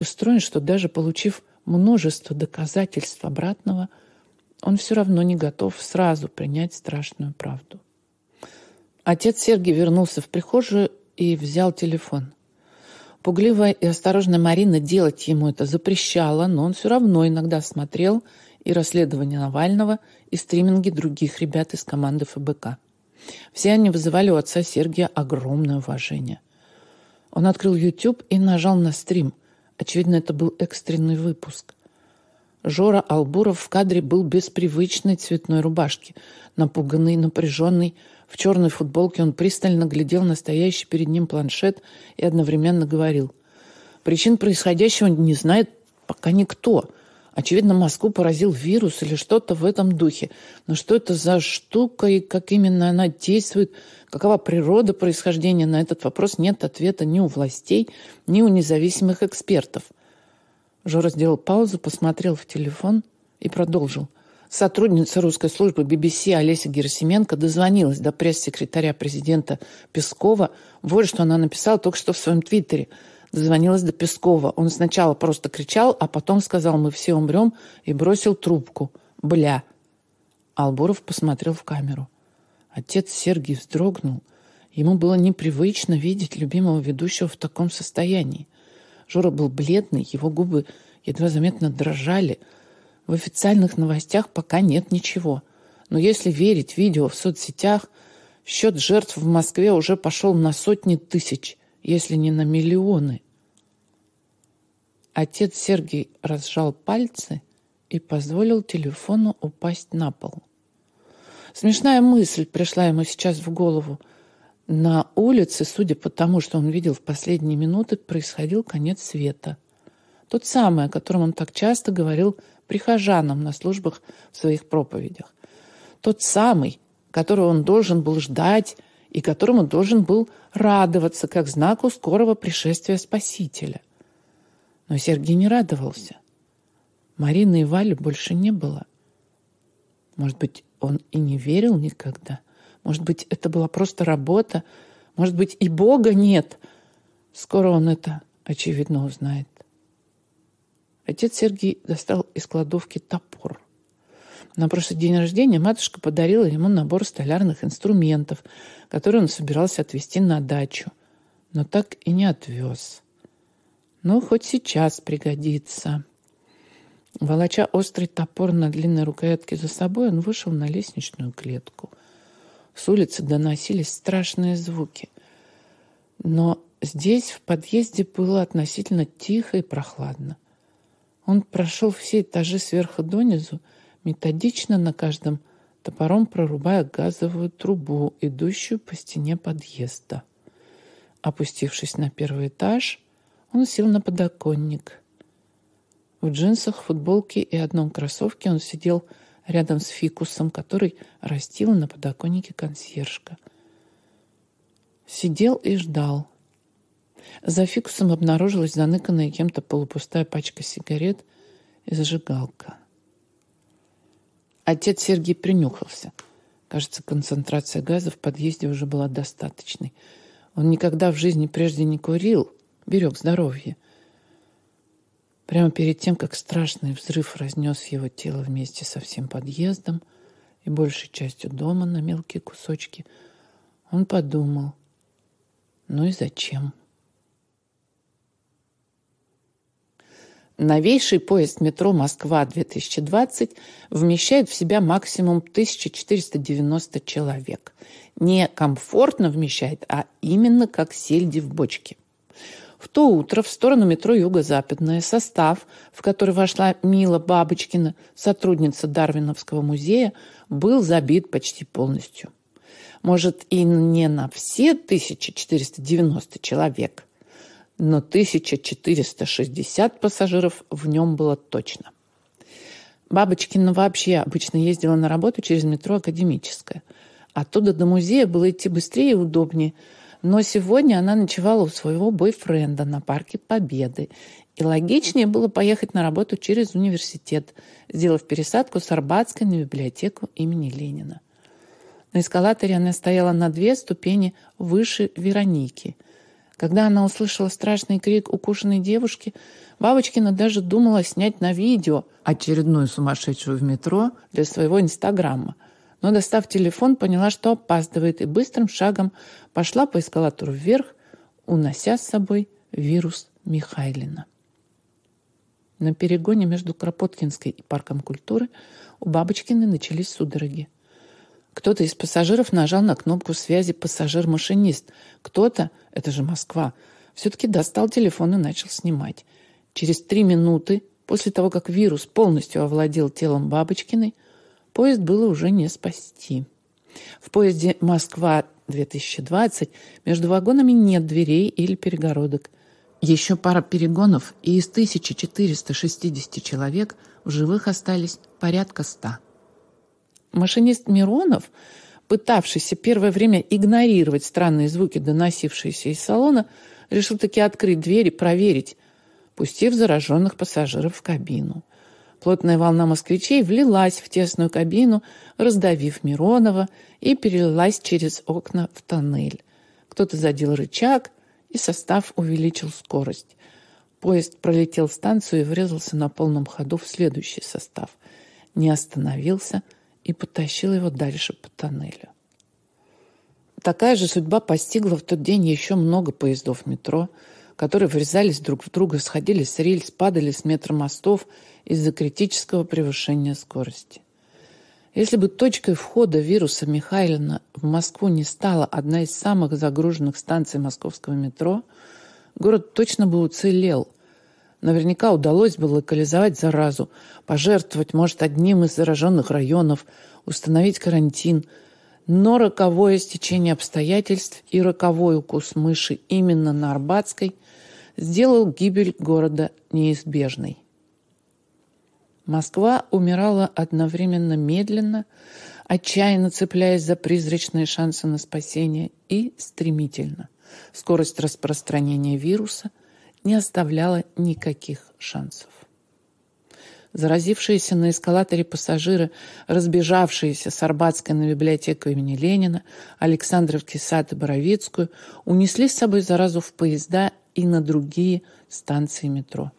устроен, что даже получив множество доказательств обратного, он все равно не готов сразу принять страшную правду. Отец Сергий вернулся в прихожую и взял телефон. Пугливая и осторожная Марина делать ему это запрещала, но он все равно иногда смотрел и расследование Навального, и стриминги других ребят из команды ФБК. Все они вызывали у отца Сергия огромное уважение. Он открыл YouTube и нажал на стрим. Очевидно, это был экстренный выпуск. Жора Албуров в кадре был без привычной цветной рубашки. Напуганный, напряженный, в черной футболке он пристально глядел на стоящий перед ним планшет и одновременно говорил. Причин происходящего не знает пока никто. Очевидно, Москву поразил вирус или что-то в этом духе. Но что это за штука и как именно она действует, какова природа происхождения, на этот вопрос нет ответа ни у властей, ни у независимых экспертов. Жора сделал паузу, посмотрел в телефон и продолжил. Сотрудница русской службы BBC Олеся Герасименко дозвонилась до пресс-секретаря президента Пескова. Вот что она написала только что в своем твиттере – Дозвонилась до Пескова. Он сначала просто кричал, а потом сказал «мы все умрем» и бросил трубку. «Бля». Албуров посмотрел в камеру. Отец Сергий вздрогнул. Ему было непривычно видеть любимого ведущего в таком состоянии. Жора был бледный, его губы едва заметно дрожали. В официальных новостях пока нет ничего. Но если верить видео в соцсетях, счет жертв в Москве уже пошел на сотни тысяч если не на миллионы. Отец Сергий разжал пальцы и позволил телефону упасть на пол. Смешная мысль пришла ему сейчас в голову. На улице, судя по тому, что он видел в последние минуты, происходил конец света. Тот самый, о котором он так часто говорил прихожанам на службах в своих проповедях. Тот самый, которого он должен был ждать и которому должен был радоваться как знаку скорого пришествия Спасителя. Но Сергей не радовался. Марины и Вали больше не было. Может быть, он и не верил никогда. Может быть, это была просто работа. Может быть, и Бога нет. Скоро он это, очевидно, узнает. Отец Сергей достал из кладовки топор. На прошлый день рождения матушка подарила ему набор столярных инструментов, который он собирался отвезти на дачу, но так и не отвез. Ну, хоть сейчас пригодится. Волоча острый топор на длинной рукоятке за собой, он вышел на лестничную клетку. С улицы доносились страшные звуки. Но здесь, в подъезде, было относительно тихо и прохладно. Он прошел все этажи сверху донизу, методично на каждом топором прорубая газовую трубу, идущую по стене подъезда. Опустившись на первый этаж, он сел на подоконник. В джинсах, футболке и одном кроссовке он сидел рядом с фикусом, который растила на подоконнике консьержка. Сидел и ждал. За фикусом обнаружилась заныканная кем-то полупустая пачка сигарет и зажигалка. Отец Сергей принюхался. Кажется, концентрация газа в подъезде уже была достаточной. Он никогда в жизни прежде не курил, берег здоровье. Прямо перед тем, как страшный взрыв разнес его тело вместе со всем подъездом и большей частью дома на мелкие кусочки, он подумал, ну и зачем? Новейший поезд метро «Москва-2020» вмещает в себя максимум 1490 человек. Не комфортно вмещает, а именно как сельди в бочке. В то утро в сторону метро «Юго-Западное» состав, в который вошла Мила Бабочкина, сотрудница Дарвиновского музея, был забит почти полностью. Может, и не на все 1490 человек – но 1460 пассажиров в нем было точно. Бабочкина вообще обычно ездила на работу через метро «Академическое». Оттуда до музея было идти быстрее и удобнее. Но сегодня она ночевала у своего бойфренда на парке Победы. И логичнее было поехать на работу через университет, сделав пересадку с Арбатской на библиотеку имени Ленина. На эскалаторе она стояла на две ступени выше Вероники – Когда она услышала страшный крик укушенной девушки, Бабочкина даже думала снять на видео очередную сумасшедшую в метро для своего инстаграма. Но, достав телефон, поняла, что опаздывает, и быстрым шагом пошла по эскалатору вверх, унося с собой вирус Михайлина. На перегоне между Кропоткинской и Парком культуры у Бабочкиной начались судороги. Кто-то из пассажиров нажал на кнопку связи пассажир-машинист. Кто-то, это же Москва, все-таки достал телефон и начал снимать. Через три минуты, после того, как вирус полностью овладел телом Бабочкиной, поезд было уже не спасти. В поезде «Москва-2020» между вагонами нет дверей или перегородок. Еще пара перегонов, и из 1460 человек в живых остались порядка ста. Машинист Миронов, пытавшийся первое время игнорировать странные звуки, доносившиеся из салона, решил таки открыть дверь и проверить, пустив зараженных пассажиров в кабину. Плотная волна москвичей влилась в тесную кабину, раздавив Миронова, и перелилась через окна в тоннель. Кто-то задел рычаг, и состав увеличил скорость. Поезд пролетел станцию и врезался на полном ходу в следующий состав. Не остановился и потащил его дальше по тоннелю. Такая же судьба постигла в тот день еще много поездов метро, которые врезались друг в друга, сходили с рельс, падали с метромостов из-за критического превышения скорости. Если бы точкой входа вируса Михайлина в Москву не стала одна из самых загруженных станций московского метро, город точно бы уцелел. Наверняка удалось бы локализовать заразу, пожертвовать, может, одним из зараженных районов, установить карантин. Но роковое стечение обстоятельств и роковой укус мыши именно на Арбатской сделал гибель города неизбежной. Москва умирала одновременно медленно, отчаянно цепляясь за призрачные шансы на спасение, и стремительно. Скорость распространения вируса не оставляла никаких шансов. Заразившиеся на эскалаторе пассажиры, разбежавшиеся с Арбатской на библиотеку имени Ленина, Александровский сад и Боровицкую, унесли с собой заразу в поезда и на другие станции метро.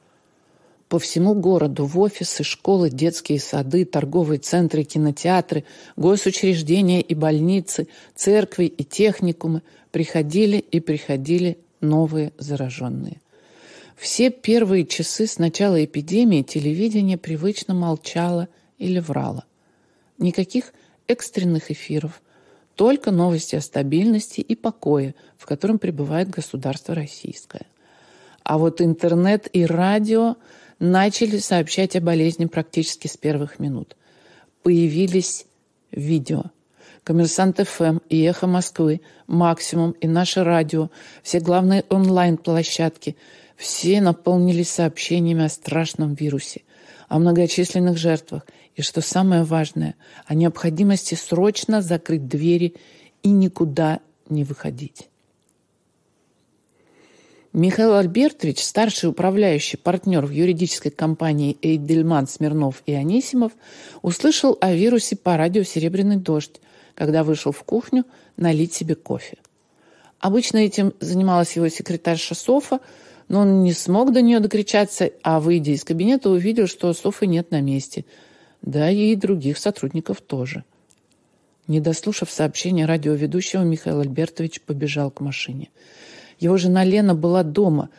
По всему городу в офисы, школы, детские сады, торговые центры, кинотеатры, госучреждения и больницы, церкви и техникумы приходили и приходили новые зараженные. Все первые часы с начала эпидемии телевидение привычно молчало или врало. Никаких экстренных эфиров, только новости о стабильности и покое, в котором пребывает государство российское. А вот интернет и радио – начали сообщать о болезни практически с первых минут. Появились видео. Коммерсант ФМ и Эхо Москвы, Максимум и наше радио, все главные онлайн-площадки, все наполнились сообщениями о страшном вирусе, о многочисленных жертвах и, что самое важное, о необходимости срочно закрыть двери и никуда не выходить. Михаил Альбертович, старший управляющий партнер в юридической компании Эйдельман, Смирнов и Анисимов, услышал о вирусе по радио «Серебряный дождь», когда вышел в кухню налить себе кофе. Обычно этим занималась его секретарша Софа, но он не смог до нее докричаться, а, выйдя из кабинета, увидел, что Софы нет на месте. Да и других сотрудников тоже. Не дослушав сообщения радиоведущего, Михаил Альбертович побежал к машине – его жена Лена была дома,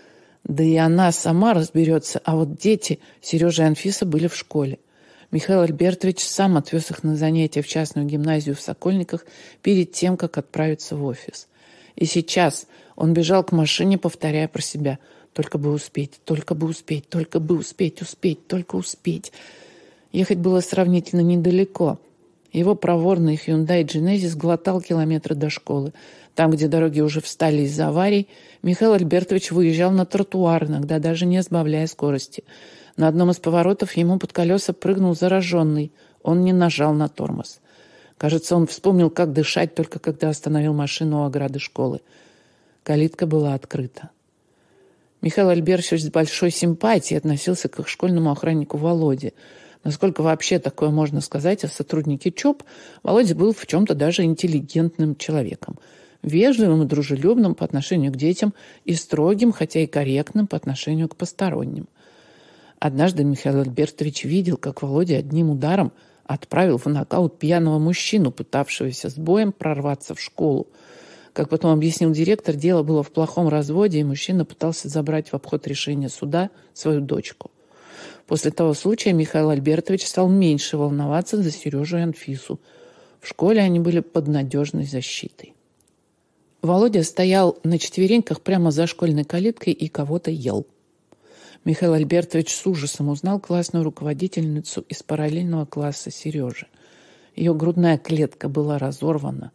да и она сама разберется, а вот дети, Сережа и Анфиса, были в школе. Михаил Альбертович сам отвез их на занятия в частную гимназию в Сокольниках перед тем, как отправиться в офис. И сейчас он бежал к машине, повторяя про себя «Только бы успеть, только бы успеть, только бы успеть, успеть, только успеть». Ехать было сравнительно недалеко. Его проворный Hyundai Genesis глотал километры до школы – там, где дороги уже встали из-за аварий, Михаил Альбертович выезжал на тротуар, иногда даже не сбавляя скорости. На одном из поворотов ему под колеса прыгнул зараженный. Он не нажал на тормоз. Кажется, он вспомнил, как дышать, только когда остановил машину у ограды школы. Калитка была открыта. Михаил Альбертович с большой симпатией относился к их школьному охраннику Володе. Насколько вообще такое можно сказать о сотруднике ЧОП, Володя был в чем-то даже интеллигентным человеком – вежливым и дружелюбным по отношению к детям и строгим, хотя и корректным по отношению к посторонним. Однажды Михаил Альбертович видел, как Володя одним ударом отправил в нокаут пьяного мужчину, пытавшегося с боем прорваться в школу. Как потом объяснил директор, дело было в плохом разводе, и мужчина пытался забрать в обход решения суда свою дочку. После того случая Михаил Альбертович стал меньше волноваться за Сережу и Анфису. В школе они были под надежной защитой. Володя стоял на четвереньках прямо за школьной калиткой и кого-то ел. Михаил Альбертович с ужасом узнал классную руководительницу из параллельного класса Сережи. Ее грудная клетка была разорвана.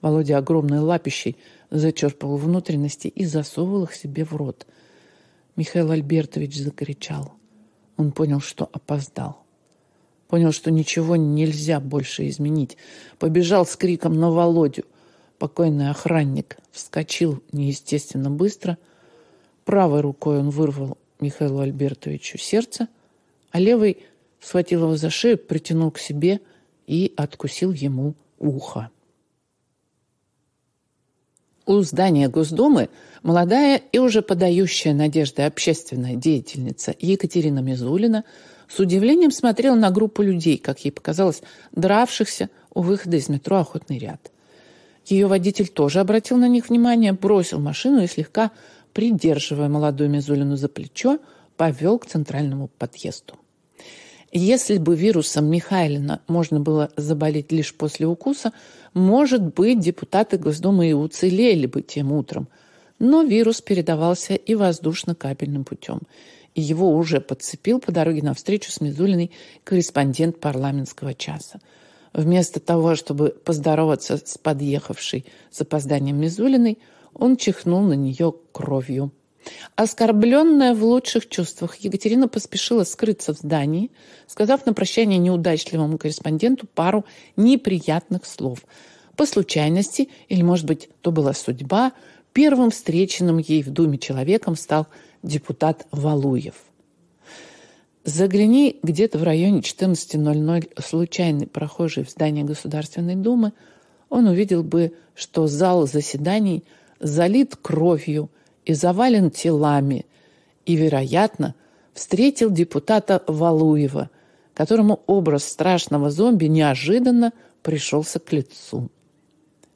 Володя огромной лапищей зачерпывал внутренности и засовывал их себе в рот. Михаил Альбертович закричал. Он понял, что опоздал. Понял, что ничего нельзя больше изменить. Побежал с криком на Володю – Покойный охранник вскочил неестественно быстро. Правой рукой он вырвал Михаилу Альбертовичу сердце, а левой схватил его за шею, притянул к себе и откусил ему ухо. У здания Госдумы молодая и уже подающая надежды общественная деятельница Екатерина Мизулина с удивлением смотрела на группу людей, как ей показалось, дравшихся у выхода из метро «Охотный ряд». Ее водитель тоже обратил на них внимание, бросил машину и, слегка придерживая молодую Мизулину за плечо, повел к центральному подъезду. Если бы вирусом Михайлина можно было заболеть лишь после укуса, может быть, депутаты Госдумы и уцелели бы тем утром. Но вирус передавался и воздушно-капельным путем. И его уже подцепил по дороге на встречу с Мизулиной корреспондент парламентского часа. Вместо того, чтобы поздороваться с подъехавшей с опозданием Мизулиной, он чихнул на нее кровью. Оскорбленная в лучших чувствах, Екатерина поспешила скрыться в здании, сказав на прощание неудачливому корреспонденту пару неприятных слов. По случайности, или, может быть, то была судьба, первым встреченным ей в Думе человеком стал депутат Валуев. Загляни где-то в районе 14.00 случайный прохожий в здание Государственной Думы, он увидел бы, что зал заседаний залит кровью и завален телами, и, вероятно, встретил депутата Валуева, которому образ страшного зомби неожиданно пришелся к лицу.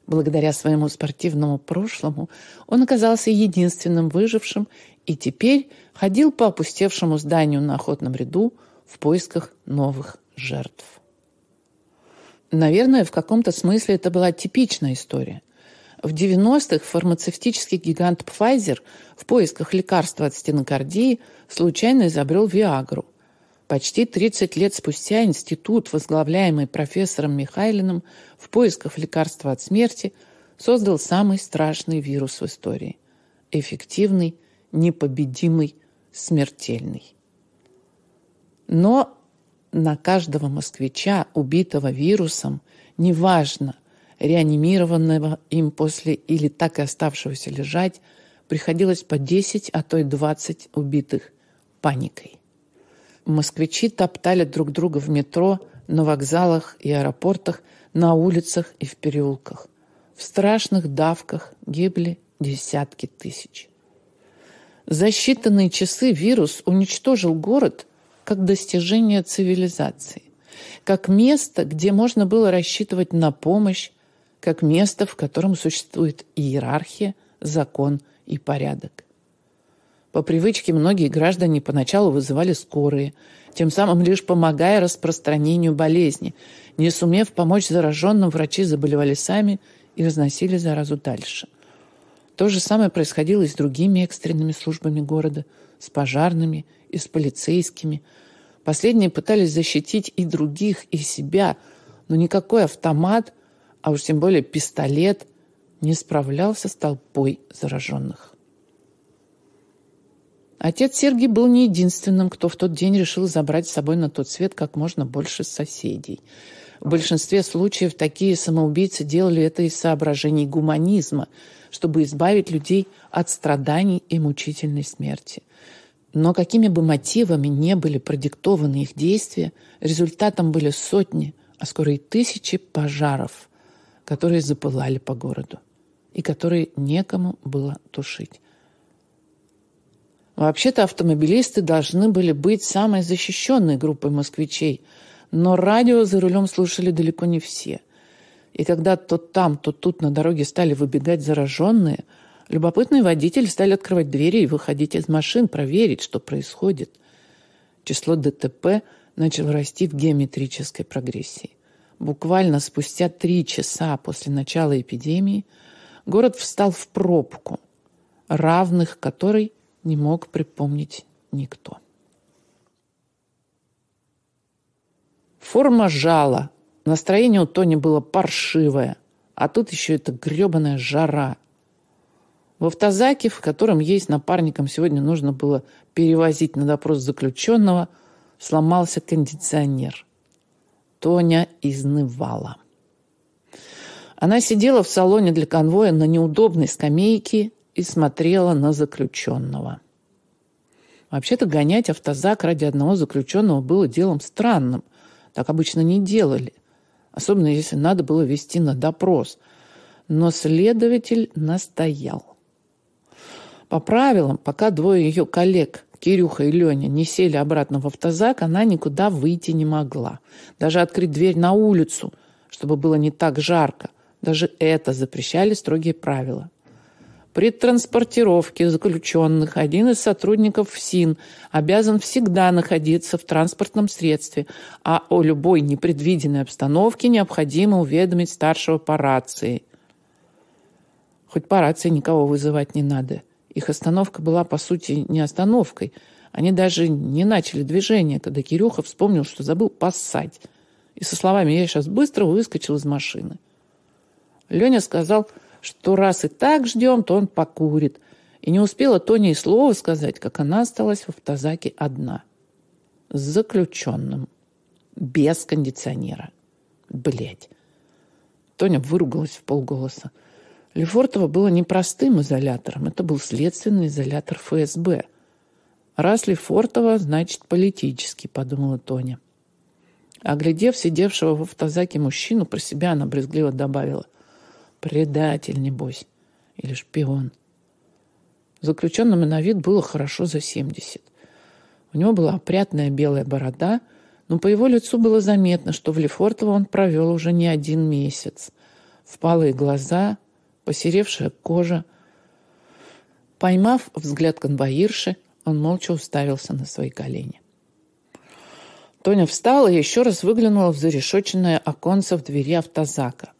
Благодаря своему спортивному прошлому он оказался единственным выжившим и теперь ходил по опустевшему зданию на охотном ряду в поисках новых жертв. Наверное, в каком-то смысле это была типичная история. В 90-х фармацевтический гигант Pfizer в поисках лекарства от стенокардии случайно изобрел Виагру. Почти 30 лет спустя институт, возглавляемый профессором Михайлиным в поисках лекарства от смерти, создал самый страшный вирус в истории – эффективный непобедимый, смертельный. Но на каждого москвича, убитого вирусом, неважно, реанимированного им после или так и оставшегося лежать, приходилось по 10, а то и 20 убитых паникой. Москвичи топтали друг друга в метро, на вокзалах и аэропортах, на улицах и в переулках. В страшных давках гибли десятки тысяч. За считанные часы вирус уничтожил город как достижение цивилизации, как место, где можно было рассчитывать на помощь, как место, в котором существует иерархия, закон и порядок. По привычке многие граждане поначалу вызывали скорые, тем самым лишь помогая распространению болезни. Не сумев помочь зараженным, врачи заболевали сами и разносили заразу дальше – то же самое происходило и с другими экстренными службами города, с пожарными и с полицейскими. Последние пытались защитить и других, и себя, но никакой автомат, а уж тем более пистолет, не справлялся с толпой зараженных. Отец Сергий был не единственным, кто в тот день решил забрать с собой на тот свет как можно больше соседей. В большинстве случаев такие самоубийцы делали это из соображений гуманизма – чтобы избавить людей от страданий и мучительной смерти. Но какими бы мотивами не были продиктованы их действия, результатом были сотни, а скоро и тысячи пожаров, которые запылали по городу. и который некому было тушить. Вообще-то автомобилисты должны были быть самой защищенной группой москвичей, но радио за рулем слушали далеко не все. И когда то там, то тут на дороге стали выбегать зараженные, любопытные водители стали открывать двери и выходить из машин, проверить, что происходит. Число ДТП начало расти в геометрической прогрессии. Буквально спустя три часа после начала эпидемии город встал в пробку, равных которой не мог припомнить никто. Форма жала. Настроение у Тони было паршивое. А тут еще эта гребаная жара. В автозаке, в котором ей с напарником сегодня нужно было перевозить на допрос заключенного, сломался кондиционер. Тоня изнывала. Она сидела в салоне для конвоя на неудобной скамейке и смотрела на заключенного. Вообще-то гонять автозак ради одного заключенного было делом странным. Так обычно не делали. Особенно если надо было вести на допрос. Но следователь настоял. По правилам, пока двое ее коллег, Кирюха и Леня, не сели обратно в автозак, она никуда выйти не могла. Даже открыть дверь на улицу, чтобы было не так жарко. Даже это запрещали строгие правила. При транспортировке заключенных один из сотрудников ФСИН обязан всегда находиться в транспортном средстве, а о любой непредвиденной обстановке необходимо уведомить старшего по рации. Хоть по рации никого вызывать не надо. Их остановка была, по сути, не остановкой. Они даже не начали движение, когда Кирюха вспомнил, что забыл поссать. И со словами «я сейчас быстро выскочил из машины». Леня сказал – что раз и так ждем, то он покурит. И не успела Тоня и слова сказать, как она осталась в автозаке одна. С заключенным. Без кондиционера. Блять. Тоня выругалась в полголоса. Лефортово было непростым изолятором. Это был следственный изолятор ФСБ. Раз Лефортово, значит политический, подумала Тоня. Оглядев сидевшего в автозаке мужчину, про себя она брезгливо добавила – Предатель, небось. Или шпион. Заключенному на вид было хорошо за 70. У него была опрятная белая борода, но по его лицу было заметно, что в Лефортово он провел уже не один месяц. Впалые глаза, посеревшая кожа. Поймав взгляд конвоирши, он молча уставился на свои колени. Тоня встала и еще раз выглянула в зарешоченное оконце в двери автозака.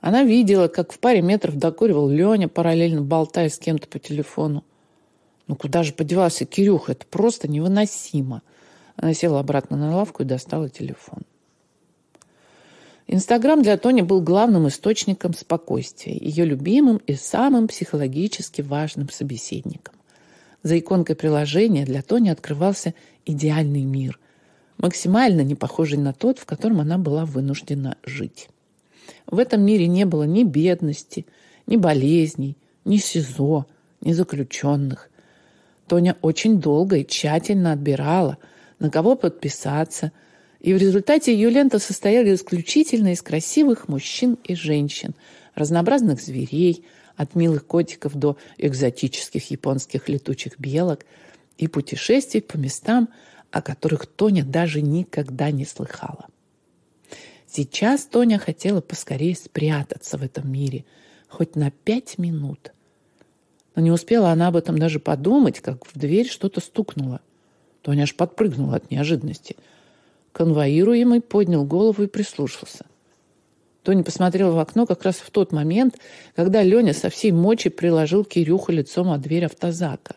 Она видела, как в паре метров докуривал Леня, параллельно болтая с кем-то по телефону. Ну куда же подевался Кирюха? Это просто невыносимо. Она села обратно на лавку и достала телефон. Инстаграм для Тони был главным источником спокойствия, ее любимым и самым психологически важным собеседником. За иконкой приложения для Тони открывался идеальный мир, максимально не похожий на тот, в котором она была вынуждена жить. В этом мире не было ни бедности, ни болезней, ни СИЗО, ни заключенных. Тоня очень долго и тщательно отбирала, на кого подписаться, и в результате ее лента состояла исключительно из красивых мужчин и женщин, разнообразных зверей, от милых котиков до экзотических японских летучих белок и путешествий по местам, о которых Тоня даже никогда не слыхала. Сейчас Тоня хотела поскорее спрятаться в этом мире, хоть на пять минут. Но не успела она об этом даже подумать, как в дверь что-то стукнуло. Тоня аж подпрыгнула от неожиданности. Конвоируемый поднял голову и прислушался. Тоня посмотрела в окно как раз в тот момент, когда Леня со всей мочи приложил Кирюху лицом о дверь автозака.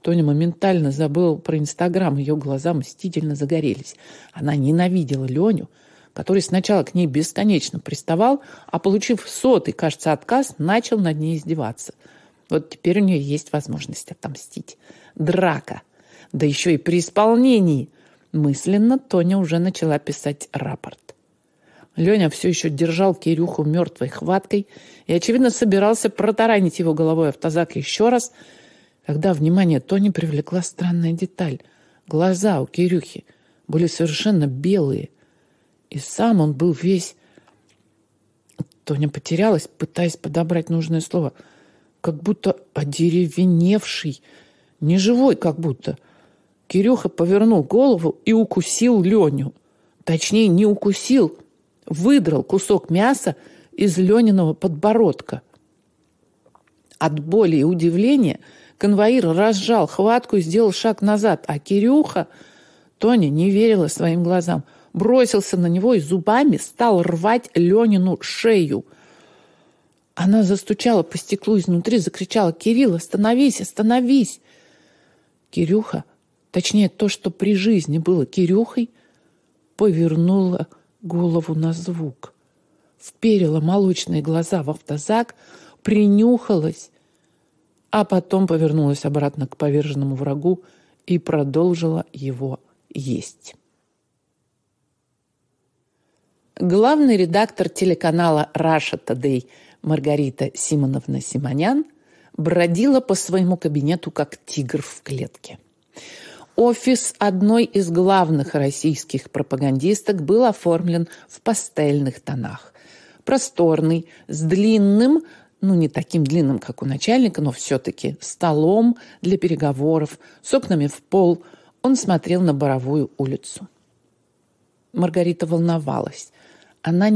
Тоня моментально забыла про Инстаграм, ее глаза мстительно загорелись. Она ненавидела Леню, который сначала к ней бесконечно приставал, а, получив сотый, кажется, отказ, начал над ней издеваться. Вот теперь у нее есть возможность отомстить. Драка. Да еще и при исполнении. Мысленно Тоня уже начала писать рапорт. Леня все еще держал Кирюху мертвой хваткой и, очевидно, собирался протаранить его головой автозак еще раз, когда внимание Тони привлекла странная деталь. Глаза у Кирюхи были совершенно белые, и сам он был весь Тоня потерялась, пытаясь подобрать нужное слово. Как будто одеревеневший, неживой как будто. Кирюха повернул голову и укусил Леню. Точнее, не укусил, выдрал кусок мяса из Лениного подбородка. От боли и удивления конвоир разжал хватку и сделал шаг назад, а Кирюха, Тоня не верила своим глазам, бросился на него и зубами стал рвать Ленину шею. Она застучала по стеклу изнутри, закричала «Кирилл, остановись, остановись!» Кирюха, точнее то, что при жизни было Кирюхой, повернула голову на звук, вперила молочные глаза в автозак, принюхалась, а потом повернулась обратно к поверженному врагу и продолжила его есть. Главный редактор телеканала «Раша Today Маргарита Симоновна Симонян бродила по своему кабинету как тигр в клетке. Офис одной из главных российских пропагандисток был оформлен в пастельных тонах. Просторный, с длинным, ну не таким длинным, как у начальника, но все-таки столом для переговоров, с окнами в пол, он смотрел на Боровую улицу. Маргарита волновалась. Она не